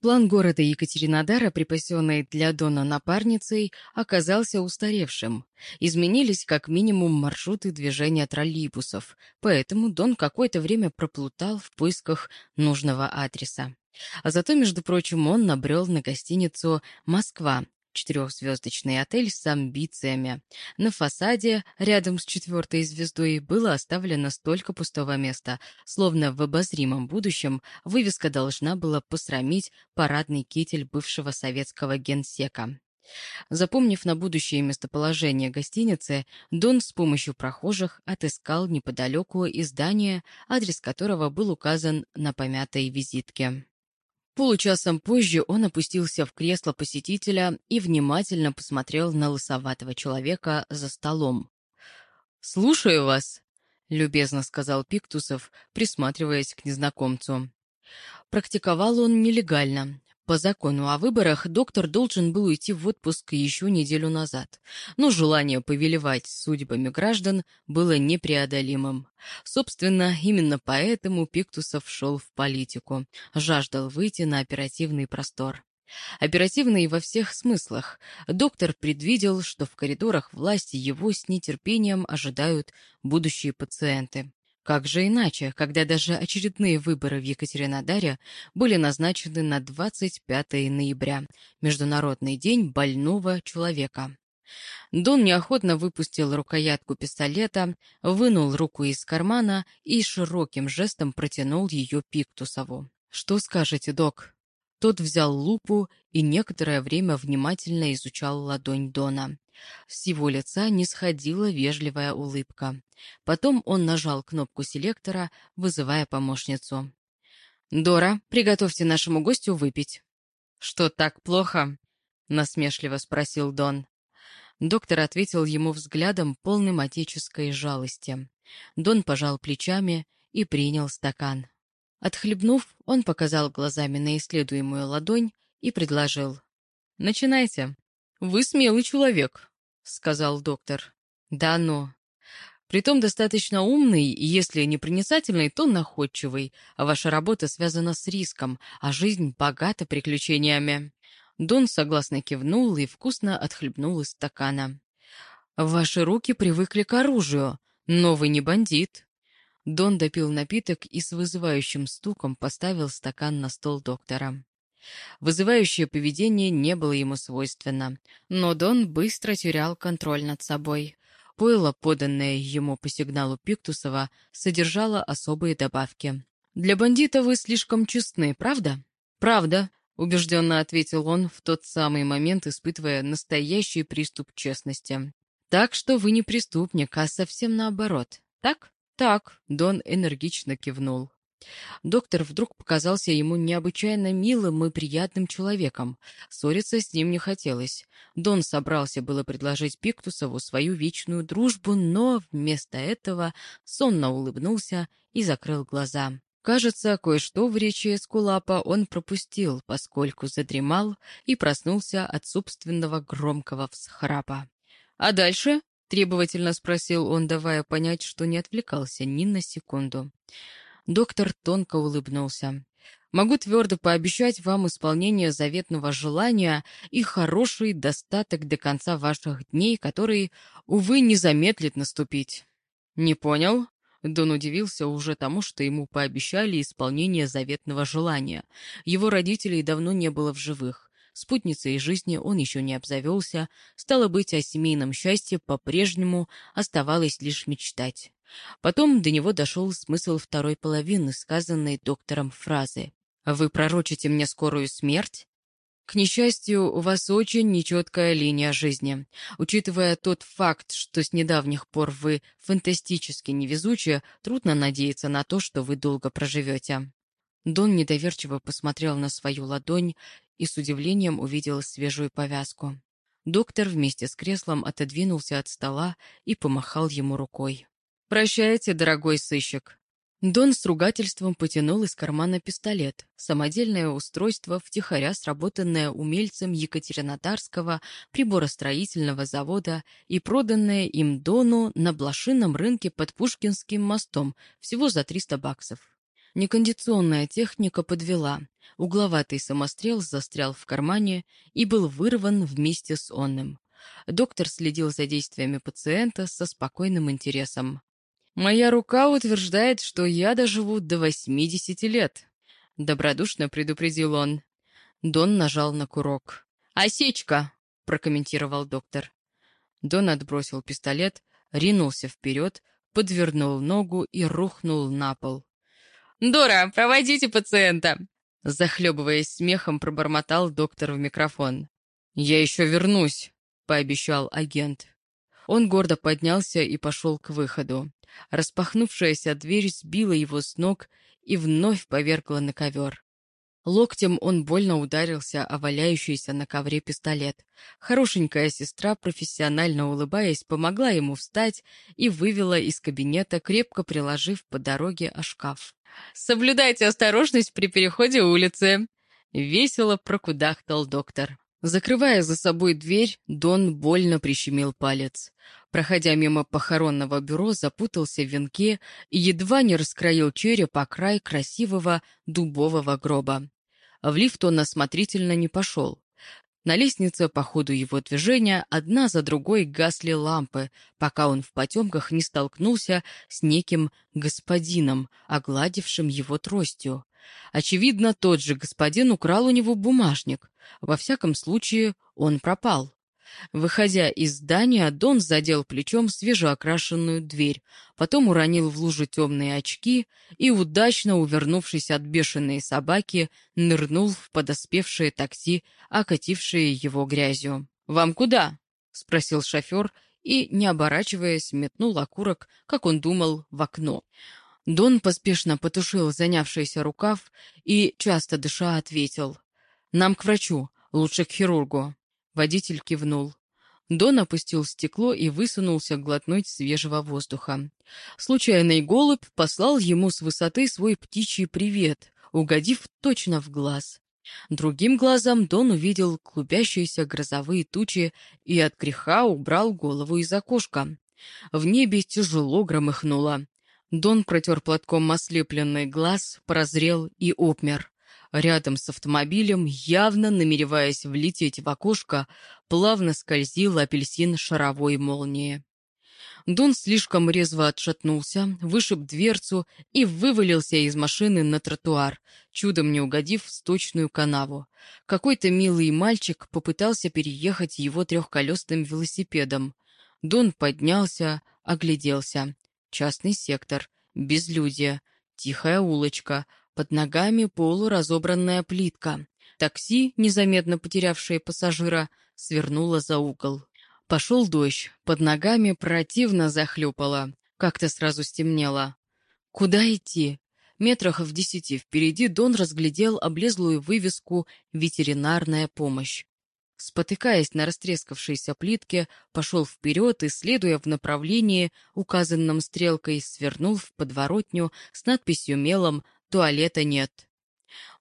План города Екатеринодара, припасенный для Дона напарницей, оказался устаревшим. Изменились как минимум маршруты движения троллейбусов, поэтому Дон какое-то время проплутал в поисках нужного адреса. А зато, между прочим, он набрел на гостиницу «Москва», четырехзвездочный отель с амбициями. На фасаде, рядом с четвертой звездой, было оставлено столько пустого места, словно в обозримом будущем вывеска должна была посрамить парадный китель бывшего советского генсека. Запомнив на будущее местоположение гостиницы, Дон с помощью прохожих отыскал неподалеку издание, адрес которого был указан на помятой визитке. Получасом позже он опустился в кресло посетителя и внимательно посмотрел на лысоватого человека за столом. «Слушаю вас», — любезно сказал Пиктусов, присматриваясь к незнакомцу. Практиковал он нелегально, по закону о выборах доктор должен был уйти в отпуск еще неделю назад, но желание повелевать судьбами граждан было непреодолимым. Собственно, именно поэтому Пиктусов шел в политику, жаждал выйти на оперативный простор. Оперативный во всех смыслах. Доктор предвидел, что в коридорах власти его с нетерпением ожидают будущие пациенты. Как же иначе, когда даже очередные выборы в Екатеринодаре были назначены на 25 ноября, Международный день больного человека. Дон неохотно выпустил рукоятку пистолета, вынул руку из кармана и широким жестом протянул ее Пиктусову. «Что скажете, док?» Тот взял лупу и некоторое время внимательно изучал ладонь Дона. С его лица не сходила вежливая улыбка. Потом он нажал кнопку селектора, вызывая помощницу. «Дора, приготовьте нашему гостю выпить». «Что, так плохо?» — насмешливо спросил Дон. Доктор ответил ему взглядом, полным отеческой жалости. Дон пожал плечами и принял стакан. Отхлебнув, он показал глазами на исследуемую ладонь и предложил. «Начинайте. Вы смелый человек. — сказал доктор. «Да, но...» Притом достаточно умный, и если не проницательный, то находчивый. А ваша работа связана с риском, а жизнь богата приключениями. Дон согласно кивнул и вкусно отхлебнул из стакана. «Ваши руки привыкли к оружию, но вы не бандит». Дон допил напиток и с вызывающим стуком поставил стакан на стол доктора. Вызывающее поведение не было ему свойственно, но Дон быстро терял контроль над собой. Пойло, поданное ему по сигналу Пиктусова, содержало особые добавки. «Для бандита вы слишком честны, правда?» «Правда», — убежденно ответил он в тот самый момент, испытывая настоящий приступ честности. «Так что вы не преступник, а совсем наоборот. Так?» «Так», — Дон энергично кивнул. Доктор вдруг показался ему необычайно милым и приятным человеком. Ссориться с ним не хотелось. Дон собрался было предложить Пиктусову свою вечную дружбу, но вместо этого сонно улыбнулся и закрыл глаза. Кажется, кое-что в речи Эскулапа он пропустил, поскольку задремал и проснулся от собственного громкого всхрапа. «А дальше?» — требовательно спросил он, давая понять, что не отвлекался ни на секунду. Доктор тонко улыбнулся. «Могу твердо пообещать вам исполнение заветного желания и хороший достаток до конца ваших дней, который, увы, не замедлит наступить». «Не понял?» Дон удивился уже тому, что ему пообещали исполнение заветного желания. Его родителей давно не было в живых. Спутницей жизни он еще не обзавелся. Стало быть, о семейном счастье по-прежнему оставалось лишь мечтать. Потом до него дошел смысл второй половины сказанной доктором фразы. «Вы пророчите мне скорую смерть?» К несчастью, у вас очень нечеткая линия жизни. Учитывая тот факт, что с недавних пор вы фантастически невезучие, трудно надеяться на то, что вы долго проживете. Дон недоверчиво посмотрел на свою ладонь и с удивлением увидел свежую повязку. Доктор вместе с креслом отодвинулся от стола и помахал ему рукой. «Прощайте, дорогой сыщик». Дон с ругательством потянул из кармана пистолет, самодельное устройство, втихаря сработанное умельцем Екатеринодарского приборостроительного завода и проданное им Дону на блошином рынке под Пушкинским мостом всего за 300 баксов. Некондиционная техника подвела. Угловатый самострел застрял в кармане и был вырван вместе с онным. Доктор следил за действиями пациента со спокойным интересом. «Моя рука утверждает, что я доживу до 80 лет», — добродушно предупредил он. Дон нажал на курок. «Осечка!» — прокомментировал доктор. Дон отбросил пистолет, ринулся вперед, подвернул ногу и рухнул на пол. «Дора, проводите пациента!» Захлебываясь смехом, пробормотал доктор в микрофон. «Я еще вернусь», — пообещал агент. Он гордо поднялся и пошел к выходу. Распахнувшаяся дверь сбила его с ног и вновь повергла на ковер. Локтем он больно ударился о валяющийся на ковре пистолет. Хорошенькая сестра, профессионально улыбаясь, помогла ему встать и вывела из кабинета, крепко приложив по дороге о шкаф. «Соблюдайте осторожность при переходе улицы!» — весело прокудахтал доктор. Закрывая за собой дверь, Дон больно прищемил палец. Проходя мимо похоронного бюро, запутался в венке и едва не раскроил череп о край красивого дубового гроба. В лифт он осмотрительно не пошел. На лестнице по ходу его движения одна за другой гасли лампы, пока он в потемках не столкнулся с неким господином, огладившим его тростью. Очевидно, тот же господин украл у него бумажник. Во всяком случае, он пропал. Выходя из здания, Дон задел плечом свежеокрашенную дверь, потом уронил в лужу темные очки и, удачно увернувшись от бешеной собаки, нырнул в подоспевшее такси, окатившее его грязью. «Вам куда?» — спросил шофер и, не оборачиваясь, метнул окурок, как он думал, в окно. Дон поспешно потушил занявшийся рукав и, часто дыша, ответил. «Нам к врачу, лучше к хирургу». Водитель кивнул. Дон опустил стекло и высунулся глотнуть свежего воздуха. Случайный голубь послал ему с высоты свой птичий привет, угодив точно в глаз. Другим глазом Дон увидел клубящиеся грозовые тучи и от греха убрал голову из окошка. В небе тяжело громыхнуло. Дон протер платком ослепленный глаз, прозрел и обмер. Рядом с автомобилем, явно намереваясь влететь в окошко, плавно скользил апельсин шаровой молнии. Дон слишком резво отшатнулся, вышиб дверцу и вывалился из машины на тротуар, чудом не угодив в сточную канаву. Какой-то милый мальчик попытался переехать его трехколесным велосипедом. Дон поднялся, огляделся. Частный сектор, безлюдье, тихая улочка, под ногами полуразобранная плитка. Такси, незаметно потерявшее пассажира, свернуло за угол. Пошел дождь, под ногами противно захлюпало. Как-то сразу стемнело. Куда идти? Метрах в десяти впереди Дон разглядел облезлую вывеску «Ветеринарная помощь». Спотыкаясь на растрескавшейся плитке, пошел вперед и, следуя в направлении, указанном стрелкой, свернул в подворотню с надписью мелом «Туалета нет».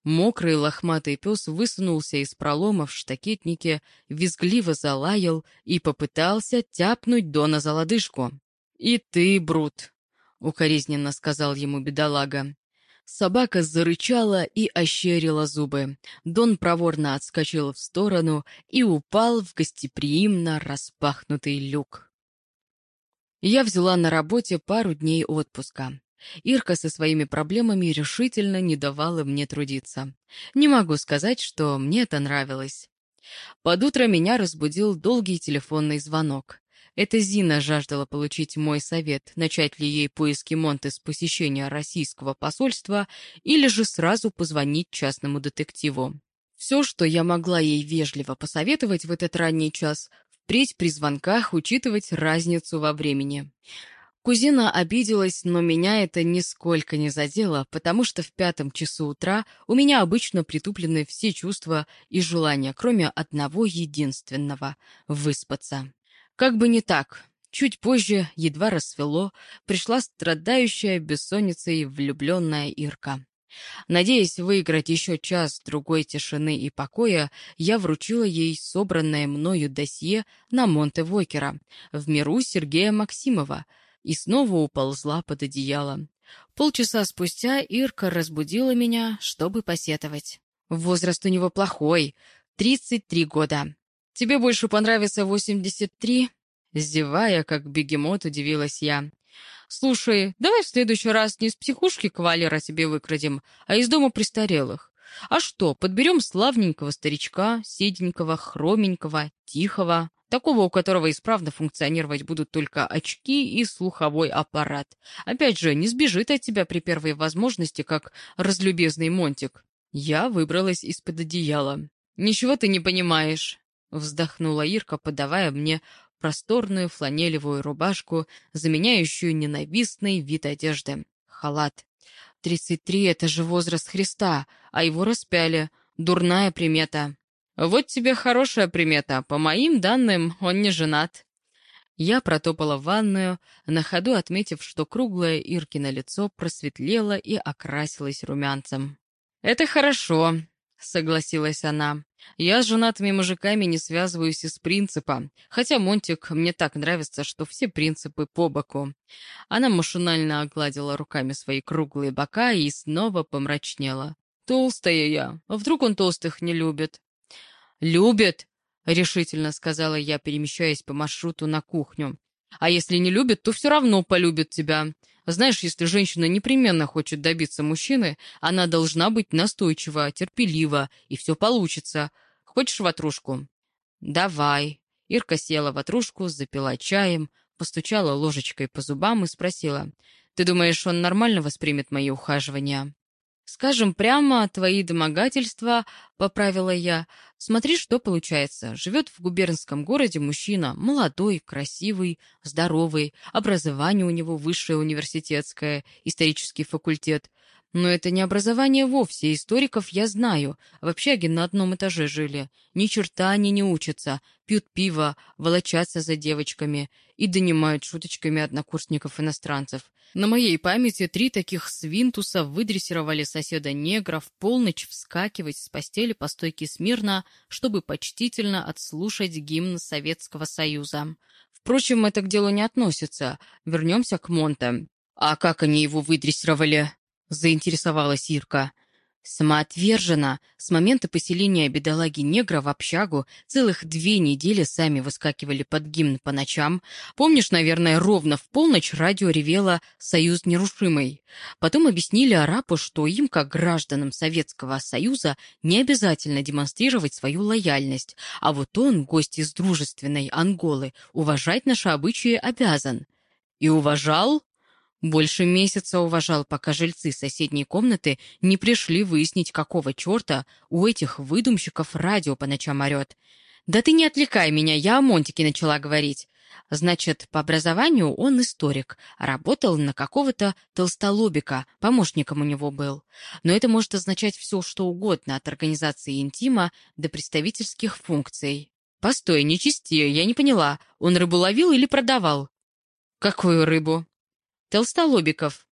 Мокрый лохматый пес высунулся из пролома в штакетнике, визгливо залаял и попытался тяпнуть Дона за лодыжку. «И ты, Брут!» — укоризненно сказал ему бедолага. Собака зарычала и ощерила зубы. Дон проворно отскочил в сторону и упал в гостеприимно распахнутый люк. Я взяла на работе пару дней отпуска. Ирка со своими проблемами решительно не давала мне трудиться. Не могу сказать, что мне это нравилось. Под утро меня разбудил долгий телефонный звонок. Это Зина жаждала получить мой совет, начать ли ей поиски Монте с посещения российского посольства или же сразу позвонить частному детективу. Все, что я могла ей вежливо посоветовать в этот ранний час, впредь при звонках учитывать разницу во времени. Кузина обиделась, но меня это нисколько не задело, потому что в пятом часу утра у меня обычно притуплены все чувства и желания, кроме одного единственного — выспаться. Как бы не так. Чуть позже, едва рассвело, пришла страдающая бессонницей влюбленная Ирка. Надеясь выиграть еще час-другой тишины и покоя, я вручила ей собранное мною досье на Монте-Вокера в миру Сергея Максимова и снова уползла под одеяло. Полчаса спустя Ирка разбудила меня, чтобы посетовать. Возраст у него плохой, 33 года. Тебе больше понравится 83? Зевая, как бегемот, удивилась я. «Слушай, давай в следующий раз не из психушки кавалера тебе выкрадем, а из дома престарелых. А что, подберем славненького старичка, седенького, хроменького, тихого, такого, у которого исправно функционировать будут только очки и слуховой аппарат. Опять же, не сбежит от тебя при первой возможности, как разлюбезный Монтик. Я выбралась из-под одеяла. «Ничего ты не понимаешь», — вздохнула Ирка, подавая мне просторную фланелевую рубашку, заменяющую ненавистный вид одежды. Халат. Тридцать три — это же возраст Христа, а его распяли. Дурная примета. Вот тебе хорошая примета. По моим данным, он не женат. Я протопала в ванную, на ходу отметив, что круглое Иркино лицо просветлело и окрасилось румянцем. «Это хорошо», — согласилась она. «Я с женатыми мужиками не связываюсь из принципа, хотя Монтик мне так нравится, что все принципы по боку». Она машинально огладила руками свои круглые бока и снова помрачнела. «Толстая я. Вдруг он толстых не любит?» «Любит», — решительно сказала я, перемещаясь по маршруту на кухню. «А если не любит, то все равно полюбит тебя. Знаешь, если женщина непременно хочет добиться мужчины, она должна быть настойчива, терпелива, и все получится. Хочешь ватрушку?» «Давай». Ирка села ватрушку, запила чаем, постучала ложечкой по зубам и спросила. «Ты думаешь, он нормально воспримет мои ухаживания?» «Скажем прямо, твои домогательства», — поправила я. «Смотри, что получается. Живет в губернском городе мужчина, молодой, красивый, здоровый, образование у него высшее университетское, исторический факультет. Но это не образование вовсе, историков я знаю. В общаге на одном этаже жили. Ни черта они не учатся, пьют пиво, волочатся за девочками и донимают шуточками однокурсников-иностранцев. На моей памяти три таких свинтуса выдрессировали соседа-негра в полночь вскакивать с постели по стойке смирно, чтобы почтительно отслушать гимн Советского Союза. Впрочем, это к делу не относится. Вернемся к Монте. А как они его выдрессировали? — заинтересовалась Ирка. Самоотверженно, с момента поселения бедолаги-негра в общагу, целых две недели сами выскакивали под гимн по ночам. Помнишь, наверное, ровно в полночь радио ревело «Союз нерушимый». Потом объяснили арабу, что им, как гражданам Советского Союза, не обязательно демонстрировать свою лояльность, а вот он, гость из дружественной Анголы, уважать наши обычаи обязан. И уважал? Больше месяца уважал, пока жильцы соседней комнаты не пришли выяснить, какого черта у этих выдумщиков радио по ночам орет. «Да ты не отвлекай меня, я о Монтике начала говорить». Значит, по образованию он историк, работал на какого-то толстолобика, помощником у него был. Но это может означать все, что угодно, от организации интима до представительских функций. «Постой, не чисти, я не поняла, он рыбу ловил или продавал?» «Какую рыбу?» Толстолобиков.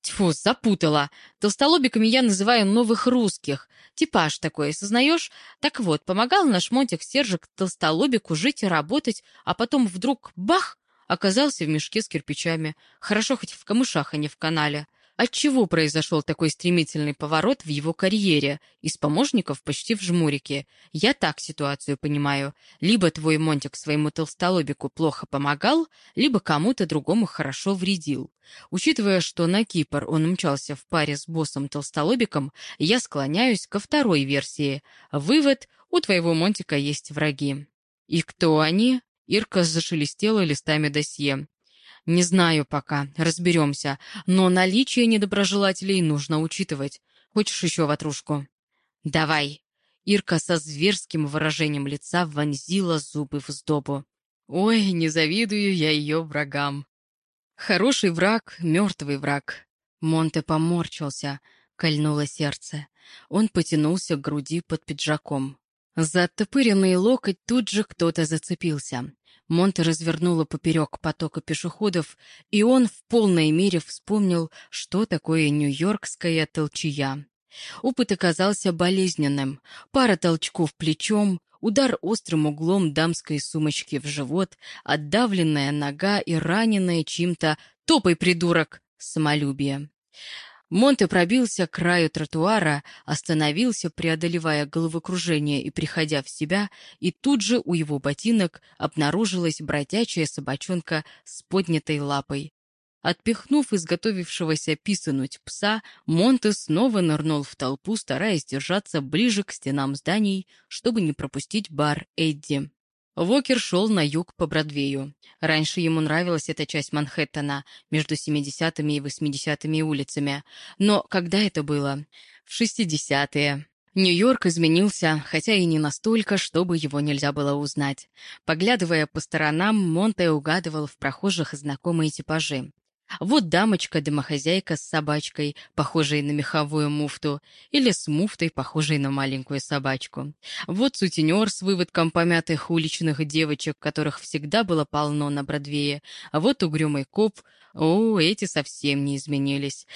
Тьфу, запутала. Толстолобиками я называю новых русских. Типаж такой, сознаешь? Так вот, помогал наш Монтик Сержик Толстолобику жить и работать, а потом вдруг бах! Оказался в мешке с кирпичами. Хорошо хоть в камышах, а не в канале. Отчего произошел такой стремительный поворот в его карьере? Из помощников почти в жмурике. Я так ситуацию понимаю. Либо твой Монтик своему толстолобику плохо помогал, либо кому-то другому хорошо вредил. Учитывая, что на Кипр он мчался в паре с боссом-толстолобиком, я склоняюсь ко второй версии. Вывод – у твоего Монтика есть враги. И кто они? Ирка зашелестела листами досье. Не знаю пока, разберемся, но наличие недоброжелателей нужно учитывать. Хочешь еще ватрушку? Давай. Ирка со зверским выражением лица вонзила зубы в сдобу. Ой, не завидую я ее врагам. Хороший враг, мертвый враг. Монте поморчился, кольнуло сердце. Он потянулся к груди под пиджаком. За оттопыренный локоть тут же кто-то зацепился. Монте развернуло поперек потока пешеходов, и он в полной мере вспомнил, что такое нью-йоркская толчья. Опыт оказался болезненным. Пара толчков плечом, удар острым углом дамской сумочки в живот, отдавленная нога и раненая чьим-то «Топай, придурок!» самолюбие. Монте пробился к краю тротуара, остановился, преодолевая головокружение и приходя в себя, и тут же у его ботинок обнаружилась бродячая собачонка с поднятой лапой. Отпихнув изготовившегося писануть пса, Монте снова нырнул в толпу, стараясь держаться ближе к стенам зданий, чтобы не пропустить бар Эдди. Вокер шел на юг по Бродвею. Раньше ему нравилась эта часть Манхэттена, между 70-ми и 80-ми улицами. Но когда это было? В 60-е. Нью-Йорк изменился, хотя и не настолько, чтобы его нельзя было узнать. Поглядывая по сторонам, Монте угадывал в прохожих знакомые типажи. Вот дамочка-домохозяйка с собачкой, похожей на меховую муфту, или с муфтой, похожей на маленькую собачку. Вот сутенер с выводком помятых уличных девочек, которых всегда было полно на Бродвее. А вот угрюмый коп. О, эти совсем не изменились.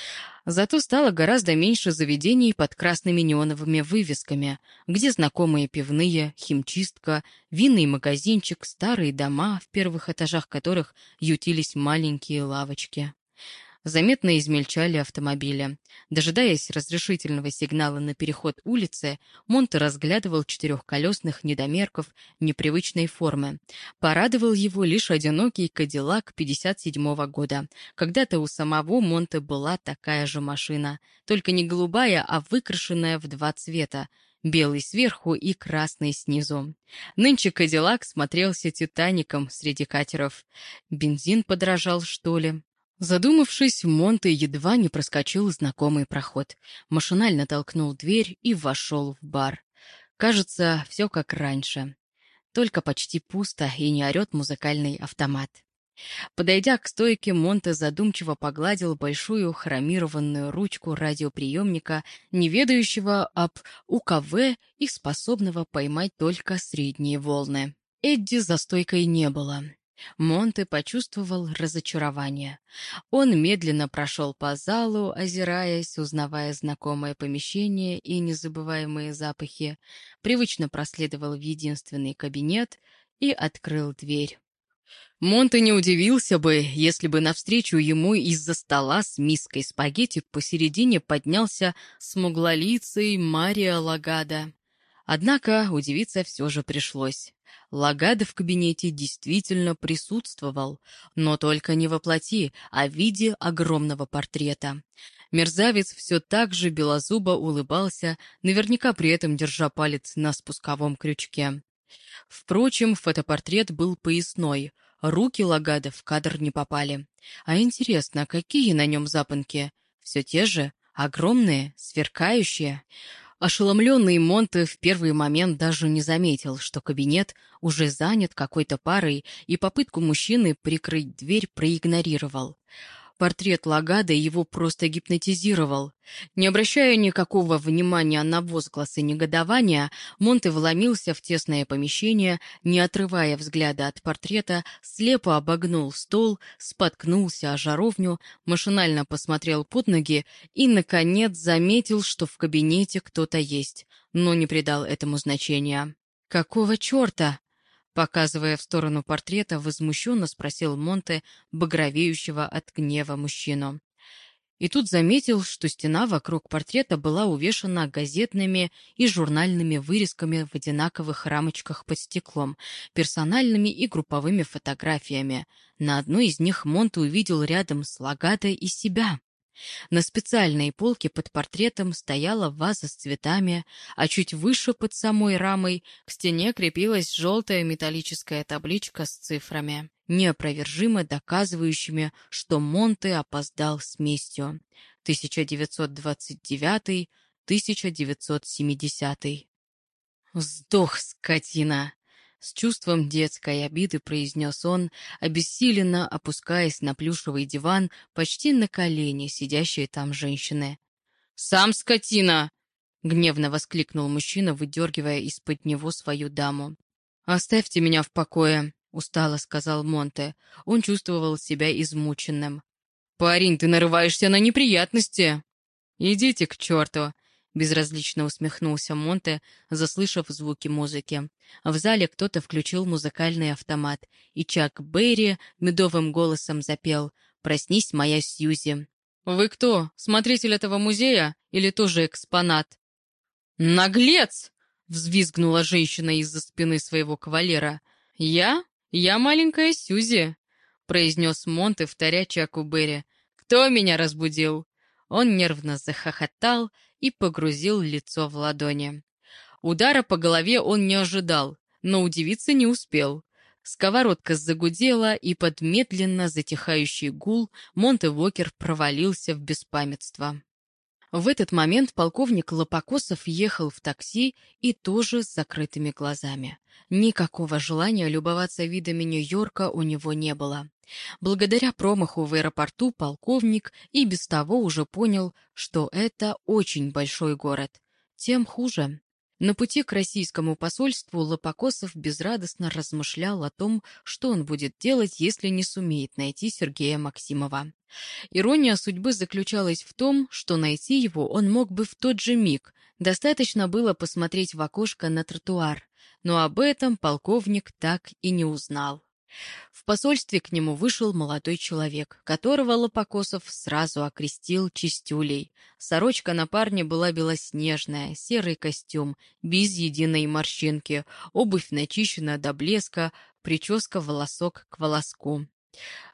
Зато стало гораздо меньше заведений под красными неоновыми вывесками, где знакомые пивные, химчистка, винный магазинчик, старые дома, в первых этажах которых ютились маленькие лавочки. Заметно измельчали автомобили. Дожидаясь разрешительного сигнала на переход улицы, Монте разглядывал четырехколесных недомерков непривычной формы. Порадовал его лишь одинокий Кадиллак 57-го года. Когда-то у самого Монте была такая же машина, только не голубая, а выкрашенная в два цвета, белый сверху и красный снизу. Нынче Кадиллак смотрелся Титаником среди катеров. Бензин подорожал, что ли? Задумавшись, Монте едва не проскочил знакомый проход. Машинально толкнул дверь и вошел в бар. Кажется, все как раньше. Только почти пусто и не орет музыкальный автомат. Подойдя к стойке, Монте задумчиво погладил большую хромированную ручку радиоприемника, не ведающего об УКВ и способного поймать только средние волны. Эдди за стойкой не было. Монте почувствовал разочарование. Он медленно прошел по залу, озираясь, узнавая знакомое помещение и незабываемые запахи, привычно проследовал в единственный кабинет и открыл дверь. Монте не удивился бы, если бы навстречу ему из-за стола с миской спагетти посередине поднялся смуглолицый Мария Лагада. Однако удивиться все же пришлось. Лагада в кабинете действительно присутствовал, но только не во плоти, а в виде огромного портрета. Мерзавец все так же белозубо улыбался, наверняка при этом держа палец на спусковом крючке. Впрочем, фотопортрет был поясной, руки Лагада в кадр не попали. А интересно, какие на нем запонки? Все те же, огромные, сверкающие. Ошеломленный Монте в первый момент даже не заметил, что кабинет уже занят какой-то парой и попытку мужчины прикрыть дверь проигнорировал. Портрет Лагада его просто гипнотизировал. Не обращая никакого внимания на возгласы негодования, Монте вломился в тесное помещение, не отрывая взгляда от портрета, слепо обогнул стол, споткнулся о жаровню, машинально посмотрел под ноги и, наконец, заметил, что в кабинете кто-то есть, но не придал этому значения. «Какого черта?» Показывая в сторону портрета, возмущенно спросил Монте, багровеющего от гнева мужчину. И тут заметил, что стена вокруг портрета была увешана газетными и журнальными вырезками в одинаковых рамочках под стеклом, персональными и групповыми фотографиями. На одной из них Монте увидел рядом с Лагатой и себя. На специальной полке под портретом стояла ваза с цветами, а чуть выше под самой рамой к стене крепилась желтая металлическая табличка с цифрами, неопровержимо доказывающими, что Монте опоздал с местью. 1929-1970. «Сдох, скотина!» С чувством детской обиды произнес он, обессиленно опускаясь на плюшевый диван почти на колени сидящей там женщины. «Сам скотина!» — гневно воскликнул мужчина, выдергивая из-под него свою даму. «Оставьте меня в покое», — устало сказал Монте. Он чувствовал себя измученным. «Парень, ты нарываешься на неприятности!» «Идите к черту!» Безразлично усмехнулся Монте, заслышав звуки музыки. В зале кто-то включил музыкальный автомат, и Чак Берри медовым голосом запел «Проснись, моя Сьюзи». «Вы кто, смотритель этого музея или тоже экспонат?» «Наглец!» — взвизгнула женщина из-за спины своего кавалера. «Я? Я маленькая Сюзи», — произнес Монте, вторя Чаку Берри. «Кто меня разбудил?» Он нервно захохотал и погрузил лицо в ладони. Удара по голове он не ожидал, но удивиться не успел. Сковородка загудела, и под медленно затихающий гул Монте Вокер провалился в беспамятство. В этот момент полковник Лопокосов ехал в такси и тоже с закрытыми глазами. Никакого желания любоваться видами Нью-Йорка у него не было. Благодаря промаху в аэропорту полковник и без того уже понял, что это очень большой город. Тем хуже. На пути к российскому посольству Лопокосов безрадостно размышлял о том, что он будет делать, если не сумеет найти Сергея Максимова. Ирония судьбы заключалась в том, что найти его он мог бы в тот же миг. Достаточно было посмотреть в окошко на тротуар. Но об этом полковник так и не узнал. В посольстве к нему вышел молодой человек, которого Лопокосов сразу окрестил Чистюлей. Сорочка на парне была белоснежная, серый костюм, без единой морщинки, обувь начищена до блеска, прическа волосок к волоску.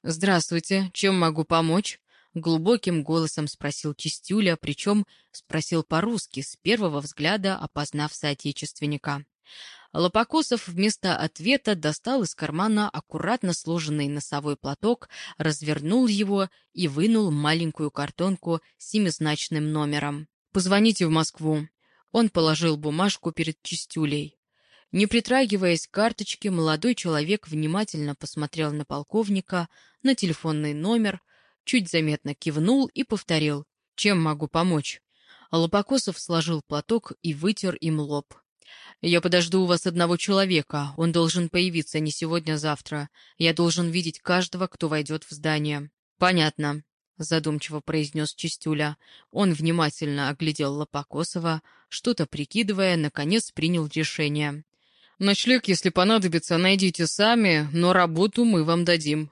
«Здравствуйте, чем могу помочь?» Глубоким голосом спросил Чистюля, причем спросил по-русски, с первого взгляда опознав соотечественника. Лопокосов вместо ответа достал из кармана аккуратно сложенный носовой платок, развернул его и вынул маленькую картонку с семизначным номером. «Позвоните в Москву». Он положил бумажку перед Чистюлей. Не притрагиваясь к карточке, молодой человек внимательно посмотрел на полковника, на телефонный номер, чуть заметно кивнул и повторил «Чем могу помочь?». Лопокосов сложил платок и вытер им лоб. «Я подожду у вас одного человека. Он должен появиться не сегодня, а завтра. Я должен видеть каждого, кто войдет в здание». «Понятно», — задумчиво произнес Чистюля. Он внимательно оглядел Лопокосова, что-то прикидывая, наконец принял решение. «Ночлег, если понадобится, найдите сами, но работу мы вам дадим».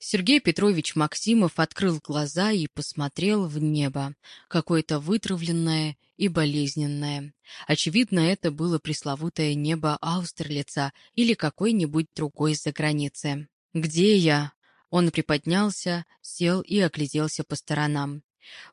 Сергей Петрович Максимов открыл глаза и посмотрел в небо, какое-то вытравленное и болезненное. Очевидно, это было пресловутое небо Аустерлица или какой-нибудь другой из-за границы. «Где я?» Он приподнялся, сел и огляделся по сторонам.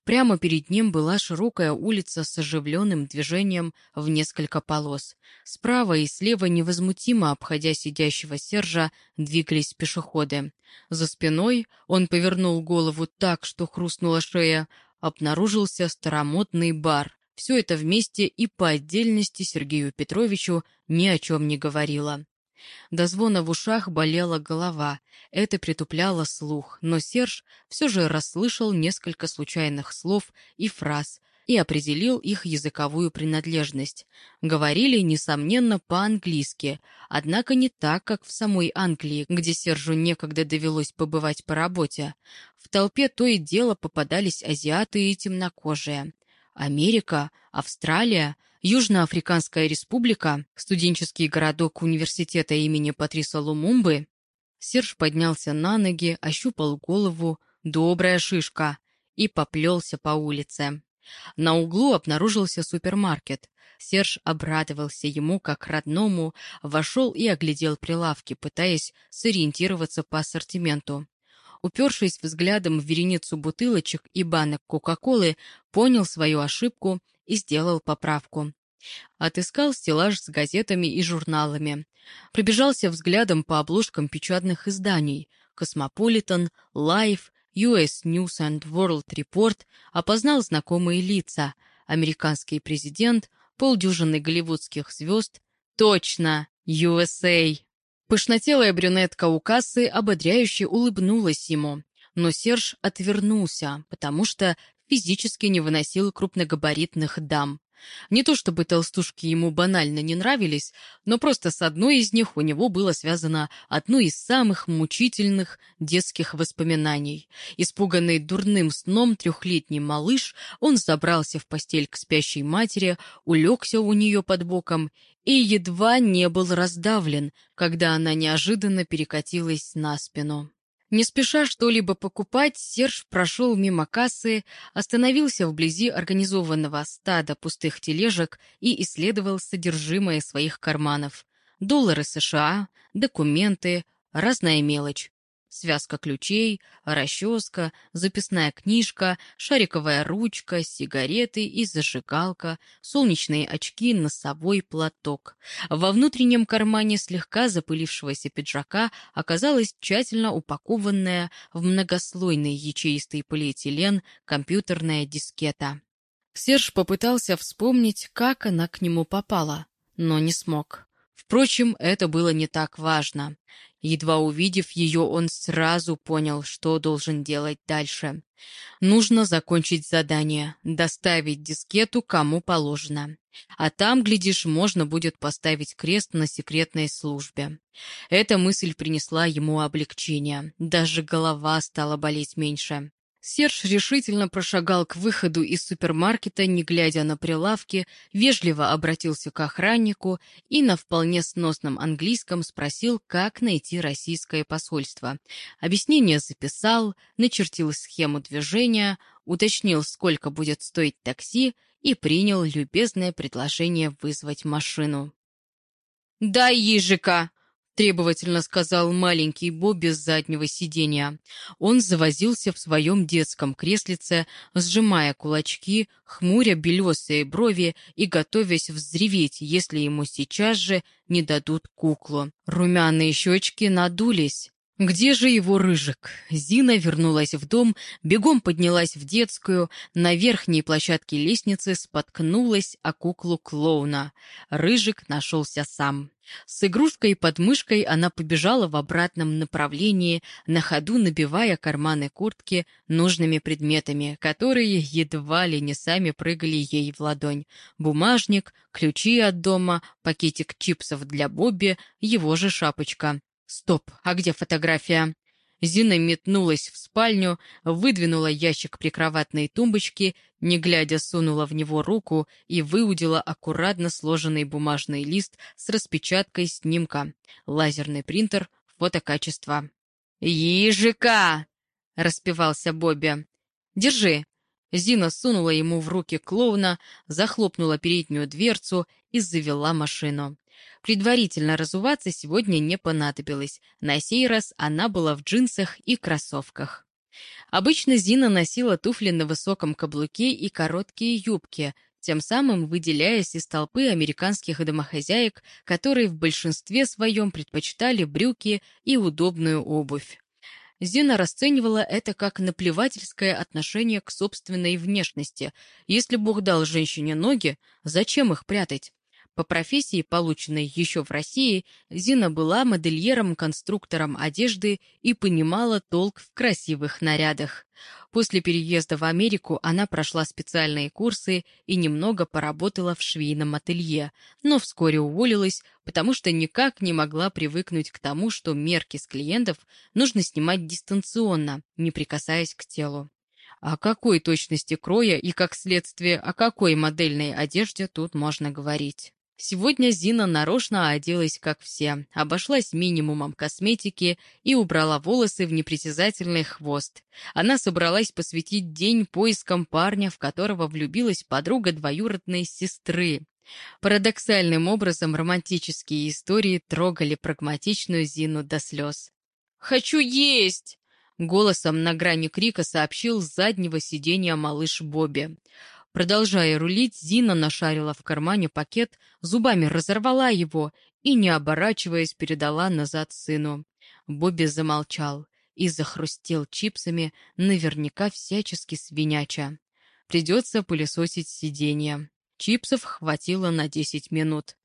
Прямо перед ним была широкая улица с оживленным движением в несколько полос. Справа и слева невозмутимо, обходя сидящего Сержа, двигались пешеходы. За спиной он повернул голову так, что хрустнула шея, обнаружился старомодный бар. Все это вместе и по отдельности Сергею Петровичу ни о чем не говорило. До звона в ушах болела голова, это притупляло слух, но Серж все же расслышал несколько случайных слов и фраз и определил их языковую принадлежность. Говорили, несомненно, по-английски, однако не так, как в самой Англии, где Сержу некогда довелось побывать по работе. В толпе то и дело попадались азиаты и темнокожие. Америка, Австралия, Южноафриканская республика, студенческий городок университета имени Патриса Лумумбы. Серж поднялся на ноги, ощупал голову, добрая шишка, и поплелся по улице. На углу обнаружился супермаркет. Серж обрадовался ему как родному, вошел и оглядел прилавки, пытаясь сориентироваться по ассортименту упершись взглядом в вереницу бутылочек и банок Кока-Колы, понял свою ошибку и сделал поправку. Отыскал стеллаж с газетами и журналами. Пробежался взглядом по обложкам печатных изданий «Космополитен», «Лайф», US News and World Report, опознал знакомые лица. Американский президент, полдюжины голливудских звезд. Точно! USA! Пышнотелая брюнетка у кассы ободряюще улыбнулась ему, но Серж отвернулся, потому что физически не выносил крупногабаритных дам. Не то чтобы толстушки ему банально не нравились, но просто с одной из них у него было связано одно из самых мучительных детских воспоминаний. Испуганный дурным сном трехлетний малыш, он забрался в постель к спящей матери, улегся у нее под боком и едва не был раздавлен, когда она неожиданно перекатилась на спину. Не спеша что-либо покупать, Серж прошел мимо кассы, остановился вблизи организованного стада пустых тележек и исследовал содержимое своих карманов. Доллары США, документы, разная мелочь связка ключей, расческа, записная книжка, шариковая ручка, сигареты и зажигалка, солнечные очки, носовой платок. Во внутреннем кармане слегка запылившегося пиджака оказалась тщательно упакованная в многослойный ячеистый полиэтилен компьютерная дискета. Серж попытался вспомнить, как она к нему попала, но не смог. Впрочем, это было не так важно. Едва увидев ее, он сразу понял, что должен делать дальше. Нужно закончить задание, доставить дискету кому положено. А там, глядишь, можно будет поставить крест на секретной службе. Эта мысль принесла ему облегчение. Даже голова стала болеть меньше. Серж решительно прошагал к выходу из супермаркета, не глядя на прилавки, вежливо обратился к охраннику и на вполне сносном английском спросил, как найти российское посольство. Объяснение записал, начертил схему движения, уточнил, сколько будет стоить такси и принял любезное предложение вызвать машину. «Дай ежика!» — требовательно сказал маленький Бобби с заднего сиденья. Он завозился в своем детском креслице, сжимая кулачки, хмуря белесые брови и готовясь взреветь, если ему сейчас же не дадут куклу. Румяные щечки надулись. Где же его рыжик? Зина вернулась в дом, бегом поднялась в детскую, на верхней площадке лестницы споткнулась о куклу клоуна. Рыжик нашелся сам. С игрушкой под мышкой она побежала в обратном направлении, на ходу набивая карманы куртки нужными предметами, которые едва ли не сами прыгали ей в ладонь. Бумажник, ключи от дома, пакетик чипсов для Бобби, его же шапочка. Стоп, а где фотография? Зина метнулась в спальню, выдвинула ящик прикроватной тумбочки, не глядя сунула в него руку и выудила аккуратно сложенный бумажный лист с распечаткой снимка. Лазерный принтер, фотокачество. «Ежика!» — распевался Бобби. «Держи!» Зина сунула ему в руки клоуна, захлопнула переднюю дверцу и завела машину. Предварительно разуваться сегодня не понадобилось. На сей раз она была в джинсах и кроссовках. Обычно Зина носила туфли на высоком каблуке и короткие юбки, тем самым выделяясь из толпы американских домохозяек, которые в большинстве своем предпочитали брюки и удобную обувь. Зина расценивала это как наплевательское отношение к собственной внешности. Если Бог дал женщине ноги, зачем их прятать? По профессии, полученной еще в России, Зина была модельером-конструктором одежды и понимала толк в красивых нарядах. После переезда в Америку она прошла специальные курсы и немного поработала в швейном ателье, но вскоре уволилась, потому что никак не могла привыкнуть к тому, что мерки с клиентов нужно снимать дистанционно, не прикасаясь к телу. О какой точности кроя и, как следствие, о какой модельной одежде тут можно говорить? Сегодня Зина нарочно оделась, как все, обошлась минимумом косметики и убрала волосы в непритязательный хвост. Она собралась посвятить день поискам парня, в которого влюбилась подруга двоюродной сестры. Парадоксальным образом романтические истории трогали прагматичную Зину до слез. «Хочу есть!» Голосом на грани крика сообщил с заднего сиденья малыш Бобби. Продолжая рулить, Зина нашарила в кармане пакет, зубами разорвала его и, не оборачиваясь, передала назад сыну. Бобби замолчал и захрустел чипсами, наверняка всячески свиняча. Придется пылесосить сиденье. Чипсов хватило на десять минут.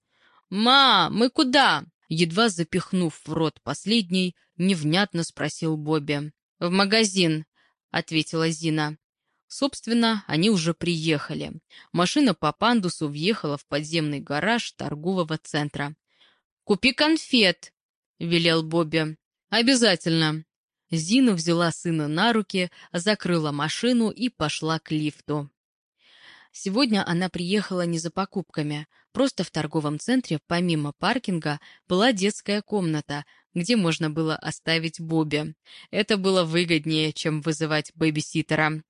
«Ма, мы куда?» Едва запихнув в рот последний, невнятно спросил Бобби. «В магазин», — ответила Зина. Собственно, они уже приехали. Машина по пандусу въехала в подземный гараж торгового центра. «Купи конфет!» — велел Бобби. «Обязательно!» Зина взяла сына на руки, закрыла машину и пошла к лифту. Сегодня она приехала не за покупками. Просто в торговом центре, помимо паркинга, была детская комната, где можно было оставить Бобби. Это было выгоднее, чем вызывать бэбиситера.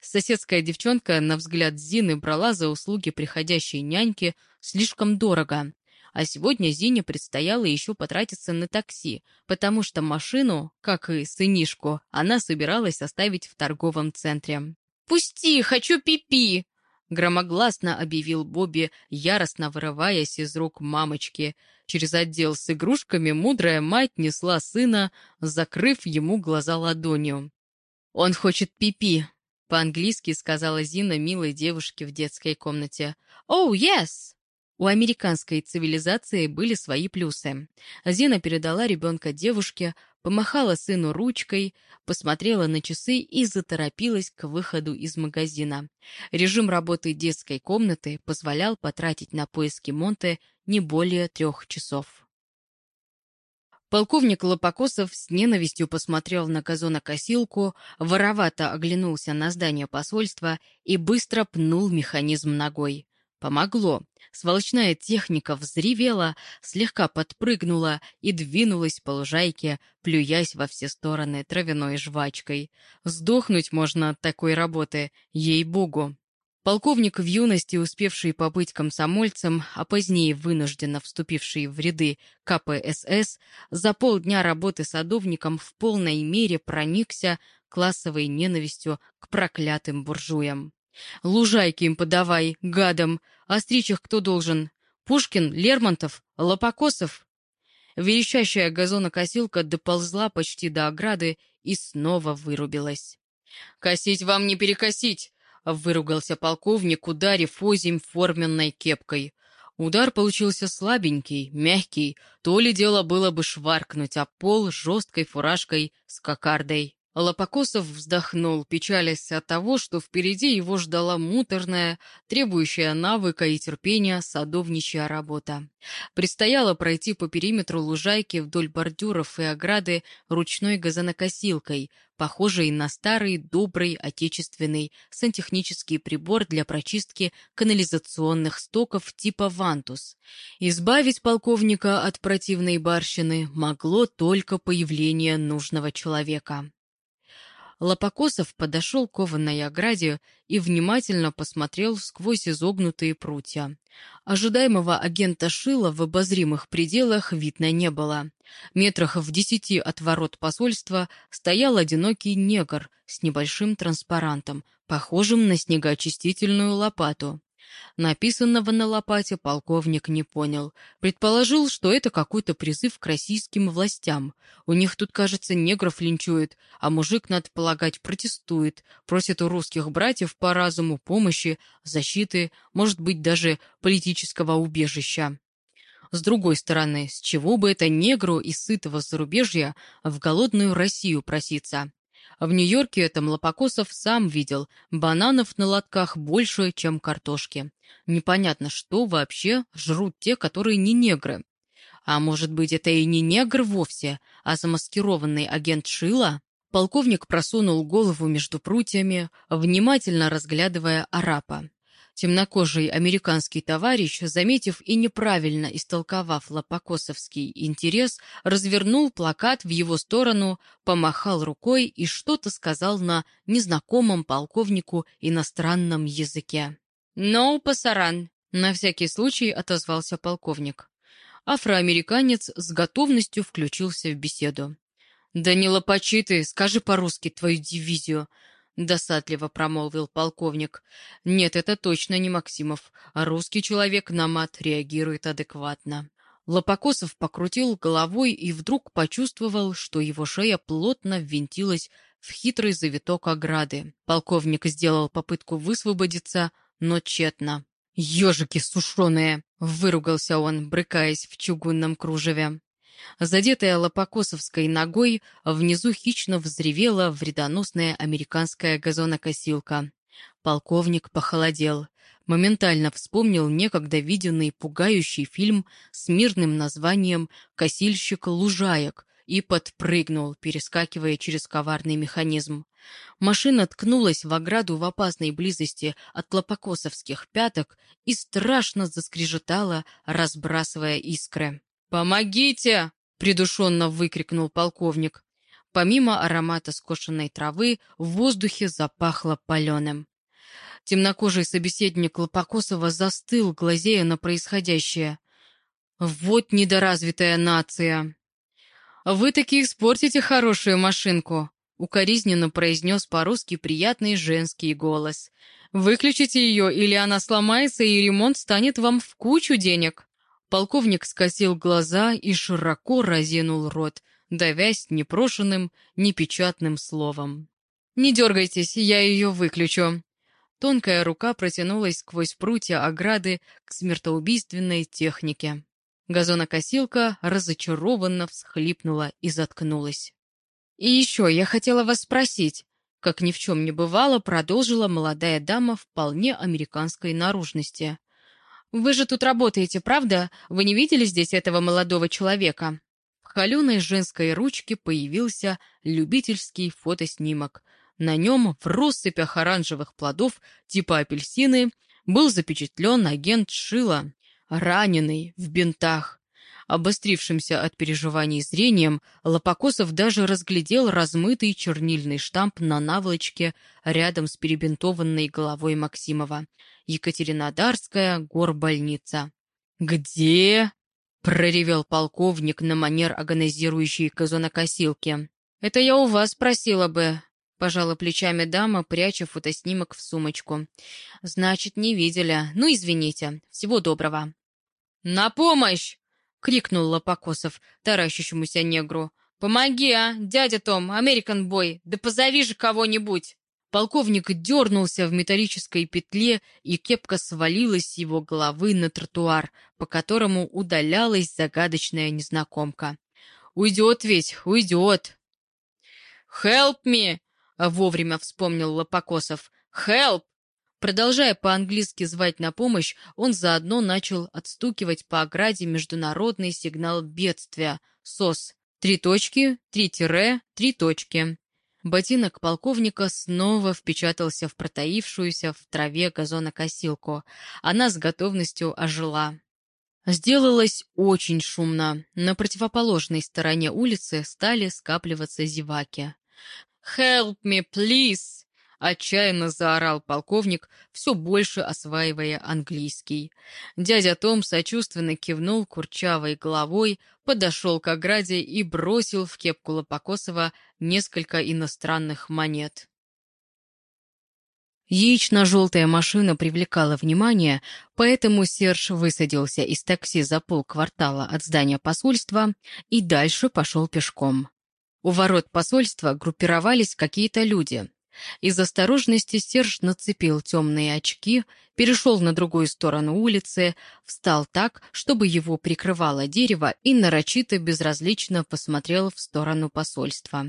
Соседская девчонка, на взгляд Зины, брала за услуги приходящей няньки слишком дорого. А сегодня Зине предстояло еще потратиться на такси, потому что машину, как и сынишку, она собиралась оставить в торговом центре. «Пусти, хочу пипи!» -пи громогласно объявил Бобби, яростно вырываясь из рук мамочки. Через отдел с игрушками мудрая мать несла сына, закрыв ему глаза ладонью. «Он хочет пипи», -пи, — по-английски сказала Зина милой девушке в детской комнате. «Оу, oh, yes!» У американской цивилизации были свои плюсы. Зина передала ребенка девушке, помахала сыну ручкой, посмотрела на часы и заторопилась к выходу из магазина. Режим работы детской комнаты позволял потратить на поиски Монте не более трех часов. Полковник Лопокосов с ненавистью посмотрел на газонокосилку, воровато оглянулся на здание посольства и быстро пнул механизм ногой. Помогло. Сволочная техника взревела, слегка подпрыгнула и двинулась по лужайке, плюясь во все стороны травяной жвачкой. Сдохнуть можно от такой работы, ей-богу. Полковник в юности, успевший побыть комсомольцем, а позднее вынужденно вступивший в ряды КПСС, за полдня работы садовником в полной мере проникся классовой ненавистью к проклятым буржуям. Лужайки им подавай, гадам. А стричь их кто должен? Пушкин, Лермонтов, Лопокосов? Верещащая газонокосилка доползла почти до ограды и снова вырубилась. «Косить вам не перекосить!» — выругался полковник, ударив озимь форменной кепкой. Удар получился слабенький, мягкий, то ли дело было бы шваркнуть, а пол жесткой фуражкой с кокардой. Лопокосов вздохнул, печалясь от того, что впереди его ждала муторная, требующая навыка и терпения садовничья работа. Предстояло пройти по периметру лужайки вдоль бордюров и ограды ручной газонокосилкой, похожей на старый, добрый, отечественный сантехнический прибор для прочистки канализационных стоков типа «Вантус». Избавить полковника от противной барщины могло только появление нужного человека. Лопокосов подошел к кованой ограде и внимательно посмотрел сквозь изогнутые прутья. Ожидаемого агента Шила в обозримых пределах видно не было. Метрах в десяти от ворот посольства стоял одинокий негр с небольшим транспарантом, похожим на снегоочистительную лопату. Написанного на лопате полковник не понял. Предположил, что это какой-то призыв к российским властям. У них тут, кажется, негров линчуют, а мужик, надо полагать, протестует, просит у русских братьев по разуму помощи, защиты, может быть, даже политического убежища. С другой стороны, с чего бы это негру из сытого зарубежья в голодную Россию проситься? В Нью-Йорке этом Лопокосов сам видел. Бананов на лотках больше, чем картошки. Непонятно, что вообще жрут те, которые не негры. А может быть, это и не негр вовсе, а замаскированный агент Шила? Полковник просунул голову между прутьями, внимательно разглядывая арапа. Темнокожий американский товарищ, заметив и неправильно истолковав лопокосовский интерес, развернул плакат в его сторону, помахал рукой и что-то сказал на незнакомом полковнику иностранном языке. «No, пасаран!» — на всякий случай отозвался полковник. Афроамериканец с готовностью включился в беседу. «Да не лопачи ты, скажи по-русски твою дивизию!» Досадливо промолвил полковник. Нет, это точно не Максимов. Русский человек на мат реагирует адекватно. Лопокосов покрутил головой и вдруг почувствовал, что его шея плотно ввинтилась в хитрый завиток ограды. Полковник сделал попытку высвободиться, но тщетно. «Ежики сушеные!» — выругался он, брыкаясь в чугунном кружеве. Задетая лопокосовской ногой, внизу хищно взревела вредоносная американская газонокосилка. Полковник похолодел. Моментально вспомнил некогда виденный пугающий фильм с мирным названием «Косильщик лужаек» и подпрыгнул, перескакивая через коварный механизм. Машина ткнулась в ограду в опасной близости от лопокосовских пяток и страшно заскрежетала, разбрасывая искры. «Помогите!» — придушенно выкрикнул полковник. Помимо аромата скошенной травы, в воздухе запахло паленым. Темнокожий собеседник Лопокосова застыл, глазея на происходящее. «Вот недоразвитая нация!» «Вы таки испортите хорошую машинку!» — укоризненно произнес по-русски приятный женский голос. «Выключите ее, или она сломается, и ремонт станет вам в кучу денег!» Полковник скосил глаза и широко разинул рот, давясь непрошенным, непечатным словом. «Не дергайтесь, я ее выключу!» Тонкая рука протянулась сквозь прутья ограды к смертоубийственной технике. Газонокосилка разочарованно всхлипнула и заткнулась. «И еще я хотела вас спросить», — как ни в чем не бывало, продолжила молодая дама вполне американской наружности. «Вы же тут работаете, правда? Вы не видели здесь этого молодого человека?» В холеной женской ручке появился любительский фотоснимок. На нем в россыпях оранжевых плодов типа апельсины был запечатлен агент Шила, раненый, в бинтах. Обострившимся от переживаний зрением, Лопокосов даже разглядел размытый чернильный штамп на наволочке рядом с перебинтованной головой Максимова. Екатеринодарская горбольница. «Где?» — проревел полковник на манер агонизирующей казонокосилки. «Это я у вас просила бы», — пожала плечами дама, пряча фотоснимок в сумочку. «Значит, не видели. Ну, извините. Всего доброго». «На помощь!» — крикнул Лопокосов, таращащемуся негру. «Помоги, а, дядя Том, Американ-бой, да позови же кого-нибудь!» Полковник дернулся в металлической петле, и кепка свалилась с его головы на тротуар, по которому удалялась загадочная незнакомка. «Уйдет ведь, уйдет!» «Help me!» — вовремя вспомнил Лопокосов. «Help! Продолжая по-английски звать на помощь, он заодно начал отстукивать по ограде международный сигнал бедствия СОС. Три точки, три тире, три точки. Ботинок полковника снова впечатался в протаившуюся в траве газонокосилку. Она с готовностью ожила. Сделалось очень шумно. На противоположной стороне улицы стали скапливаться зеваки. «Help me, please!» Отчаянно заорал полковник, все больше осваивая английский. Дядя Том сочувственно кивнул курчавой головой, подошел к ограде и бросил в кепку Лопокосова несколько иностранных монет. Яично-желтая машина привлекала внимание, поэтому Серж высадился из такси за полквартала от здания посольства и дальше пошел пешком. У ворот посольства группировались какие-то люди. Из осторожности Серж нацепил темные очки, перешел на другую сторону улицы, встал так, чтобы его прикрывало дерево и нарочито безразлично посмотрел в сторону посольства.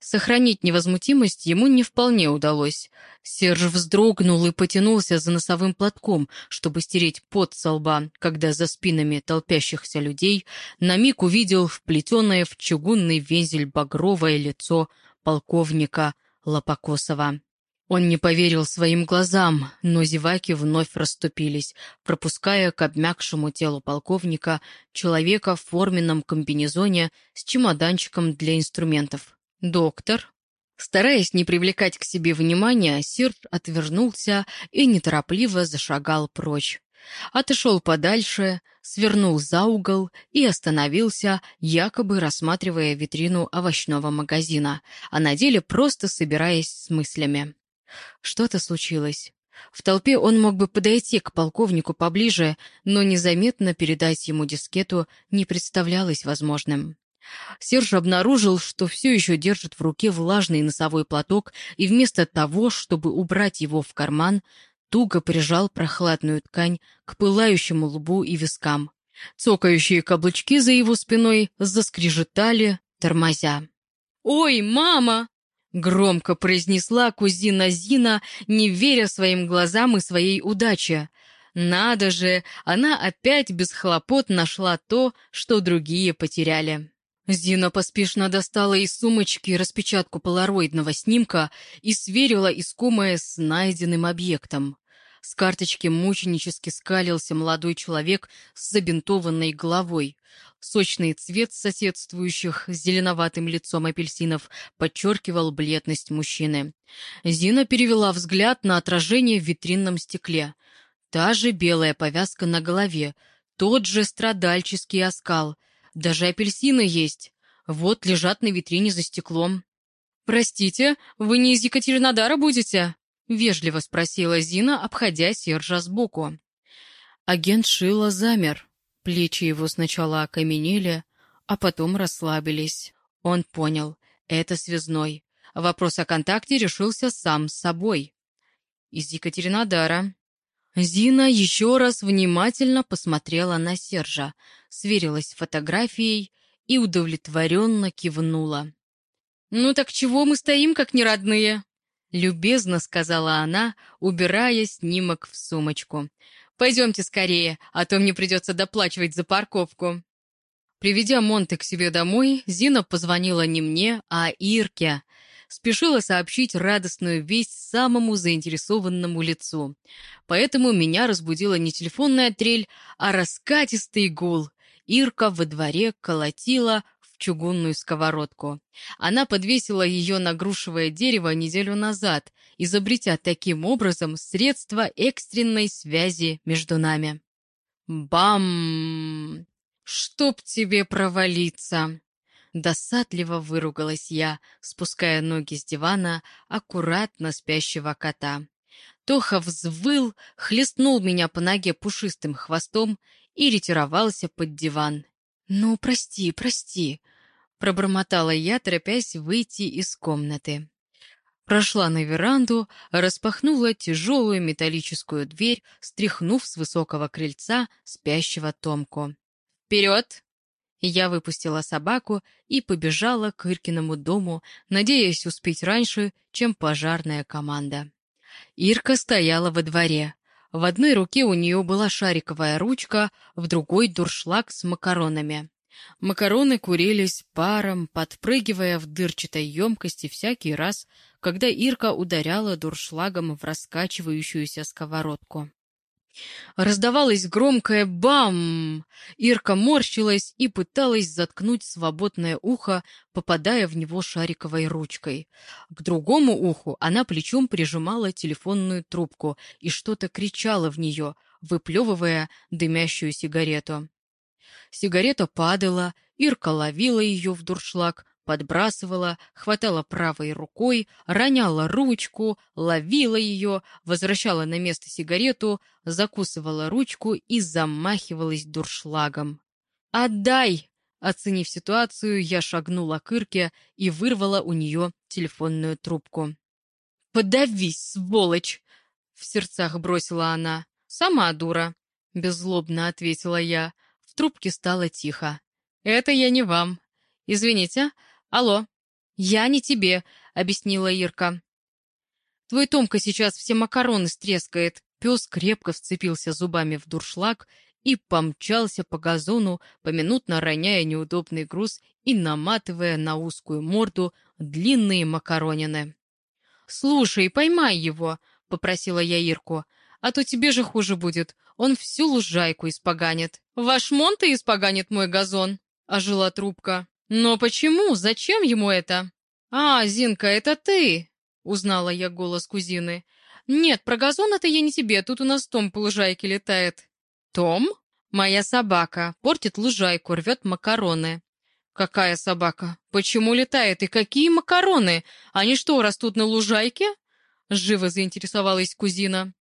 Сохранить невозмутимость ему не вполне удалось. Серж вздрогнул и потянулся за носовым платком, чтобы стереть пот со лба, когда за спинами толпящихся людей на миг увидел вплетенное в чугунный вензель багровое лицо полковника Лопокосова. Он не поверил своим глазам, но зеваки вновь расступились, пропуская к обмякшему телу полковника человека в форменном комбинезоне с чемоданчиком для инструментов. «Доктор?» Стараясь не привлекать к себе внимания, Сирт отвернулся и неторопливо зашагал прочь. Отошел подальше, свернул за угол и остановился, якобы рассматривая витрину овощного магазина, а на деле просто собираясь с мыслями. Что-то случилось. В толпе он мог бы подойти к полковнику поближе, но незаметно передать ему дискету не представлялось возможным. Серж обнаружил, что все еще держит в руке влажный носовой платок, и вместо того, чтобы убрать его в карман, туго прижал прохладную ткань к пылающему лбу и вискам. Цокающие каблучки за его спиной заскрежетали, тормозя. «Ой, мама!» — громко произнесла кузина Зина, не веря своим глазам и своей удаче. «Надо же! Она опять без хлопот нашла то, что другие потеряли». Зина поспешно достала из сумочки распечатку полароидного снимка и сверила искомое с найденным объектом. С карточки мученически скалился молодой человек с забинтованной головой. Сочный цвет соседствующих с зеленоватым лицом апельсинов подчеркивал бледность мужчины. Зина перевела взгляд на отражение в витринном стекле. Та же белая повязка на голове, тот же страдальческий оскал. Даже апельсины есть. Вот лежат на витрине за стеклом. «Простите, вы не из Екатеринодара будете?» — вежливо спросила Зина, обходя Сержа сбоку. Агент Шила замер. Плечи его сначала окаменели, а потом расслабились. Он понял — это связной. Вопрос о контакте решился сам с собой. «Из Екатеринодара». Зина еще раз внимательно посмотрела на Сержа, сверилась с фотографией и удовлетворенно кивнула. «Ну так чего мы стоим, как неродные?» Любезно сказала она, убирая снимок в сумочку. «Пойдемте скорее, а то мне придется доплачивать за парковку». Приведя Монте к себе домой, Зина позвонила не мне, а Ирке. Спешила сообщить радостную весть самому заинтересованному лицу. Поэтому меня разбудила не телефонная трель, а раскатистый гул. Ирка во дворе колотила чугунную сковородку. Она подвесила ее на грушевое дерево неделю назад, изобретя таким образом средства экстренной связи между нами. Бам! Чтоб тебе провалиться! Досадливо выругалась я, спуская ноги с дивана аккуратно спящего кота. Тоха взвыл, хлестнул меня по ноге пушистым хвостом и ретировался под диван. «Ну, прости, прости», Пробормотала я, торопясь выйти из комнаты. Прошла на веранду, распахнула тяжелую металлическую дверь, стряхнув с высокого крыльца спящего Томку. «Вперед!» Я выпустила собаку и побежала к Иркиному дому, надеясь успеть раньше, чем пожарная команда. Ирка стояла во дворе. В одной руке у нее была шариковая ручка, в другой — дуршлаг с макаронами. Макароны курились паром, подпрыгивая в дырчатой емкости всякий раз, когда Ирка ударяла дуршлагом в раскачивающуюся сковородку. Раздавалось громкое «бам!». Ирка морщилась и пыталась заткнуть свободное ухо, попадая в него шариковой ручкой. К другому уху она плечом прижимала телефонную трубку и что-то кричала в нее, выплевывая дымящую сигарету. Сигарета падала, Ирка ловила ее в дуршлаг, подбрасывала, хватала правой рукой, роняла ручку, ловила ее, возвращала на место сигарету, закусывала ручку и замахивалась дуршлагом. «Отдай!» Оценив ситуацию, я шагнула к Ирке и вырвала у нее телефонную трубку. «Подавись, сволочь!» — в сердцах бросила она. «Сама дура!» — беззлобно ответила я. В трубке стало тихо. «Это я не вам. Извините. Алло». «Я не тебе», — объяснила Ирка. «Твой Томка сейчас все макароны стрескает». Пес крепко вцепился зубами в дуршлаг и помчался по газону, поминутно роняя неудобный груз и наматывая на узкую морду длинные макаронины. «Слушай, поймай его», — попросила я Ирку, — «а то тебе же хуже будет он всю лужайку испоганит. «Ваш Монте испоганит мой газон», — ожила трубка. «Но почему? Зачем ему это?» «А, Зинка, это ты!» — узнала я голос кузины. «Нет, про газон это я не тебе, тут у нас Том по лужайке летает». «Том?» «Моя собака. Портит лужайку, рвет макароны». «Какая собака? Почему летает? И какие макароны? Они что, растут на лужайке?» Живо заинтересовалась кузина.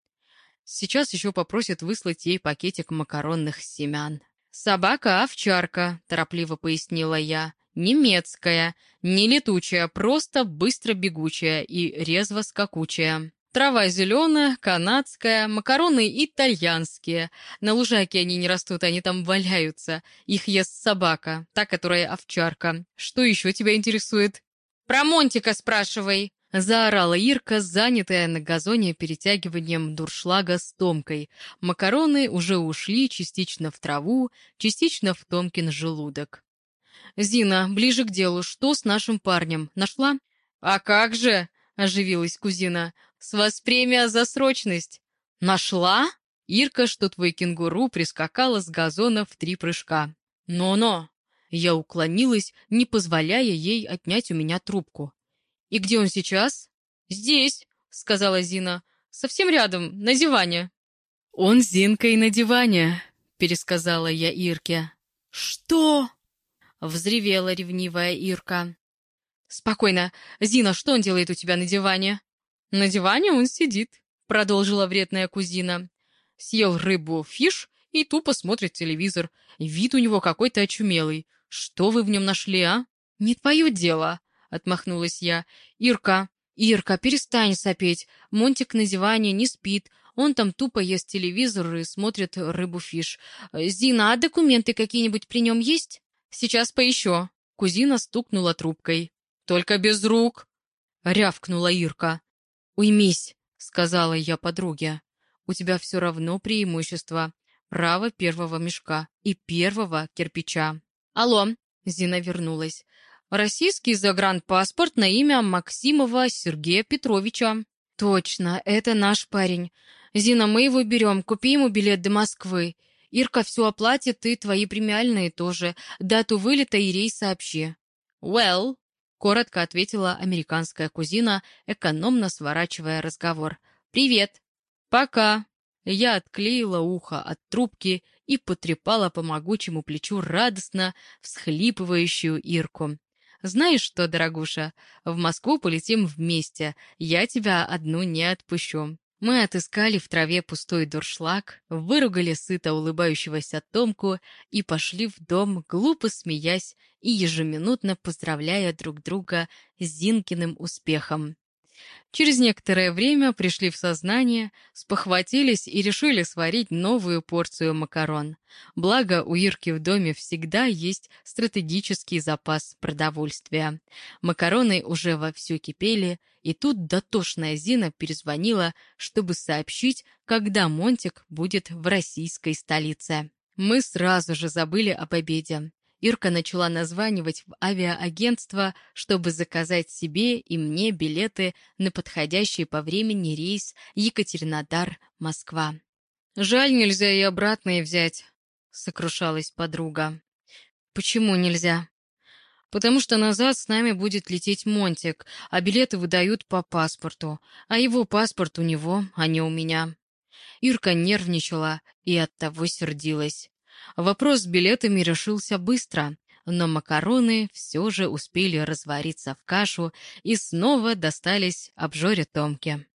Сейчас еще попросят выслать ей пакетик макаронных семян. «Собака-овчарка», — торопливо пояснила я. «Немецкая, не летучая, просто быстро бегучая и резво скакучая». Трава зеленая, канадская, макароны итальянские. На лужайке они не растут, они там валяются. Их ест собака, та, которая овчарка. Что еще тебя интересует? Про Монтика спрашивай. Заорала Ирка, занятая на газоне перетягиванием дуршлага с Томкой. Макароны уже ушли частично в траву, частично в Томкин желудок. «Зина, ближе к делу. Что с нашим парнем? Нашла?» «А как же?» — оживилась кузина. «С вас премия за срочность». «Нашла?» Ирка, что твой кенгуру, прискакала с газона в три прыжка. «Но-но!» Я уклонилась, не позволяя ей отнять у меня трубку. «И где он сейчас?» «Здесь», — сказала Зина. «Совсем рядом, на диване». «Он с Зинкой на диване», — пересказала я Ирке. «Что?» — взревела ревнивая Ирка. «Спокойно. Зина, что он делает у тебя на диване?» «На диване он сидит», — продолжила вредная кузина. «Съел рыбу фиш и тупо смотрит телевизор. Вид у него какой-то очумелый. Что вы в нем нашли, а?» «Не твое дело», — отмахнулась я. «Ирка, Ирка, перестань сопеть. Монтик на диване не спит. Он там тупо ест телевизор и смотрит рыбу-фиш. Зина, а документы какие-нибудь при нем есть? Сейчас поищу». Кузина стукнула трубкой. «Только без рук!» — рявкнула Ирка. «Уймись!» — сказала я подруге. «У тебя все равно преимущество. Право первого мешка и первого кирпича». «Алло!» — Зина вернулась. «Российский загранпаспорт на имя Максимова Сергея Петровича». «Точно, это наш парень. Зина, мы его берем, купи ему билет до Москвы. Ирка все оплатит, и твои премиальные тоже. Дату вылета и рейс сообщи». «Well», коротко ответила американская кузина, экономно сворачивая разговор. «Привет!» «Пока!» Я отклеила ухо от трубки и потрепала по могучему плечу радостно всхлипывающую Ирку. «Знаешь что, дорогуша, в Москву полетим вместе, я тебя одну не отпущу». Мы отыскали в траве пустой дуршлаг, выругали сыто улыбающегося Томку и пошли в дом, глупо смеясь и ежеминутно поздравляя друг друга с Зинкиным успехом. Через некоторое время пришли в сознание, спохватились и решили сварить новую порцию макарон. Благо, у Ирки в доме всегда есть стратегический запас продовольствия. Макароны уже вовсю кипели, и тут дотошная Зина перезвонила, чтобы сообщить, когда Монтик будет в российской столице. Мы сразу же забыли об обеде. Ирка начала названивать в авиаагентство, чтобы заказать себе и мне билеты на подходящий по времени рейс Екатеринодар-Москва. «Жаль, нельзя и обратно взять», — сокрушалась подруга. «Почему нельзя?» «Потому что назад с нами будет лететь Монтик, а билеты выдают по паспорту, а его паспорт у него, а не у меня». Ирка нервничала и оттого сердилась. Вопрос с билетами решился быстро, но макароны все же успели развариться в кашу и снова достались обжоре Томке.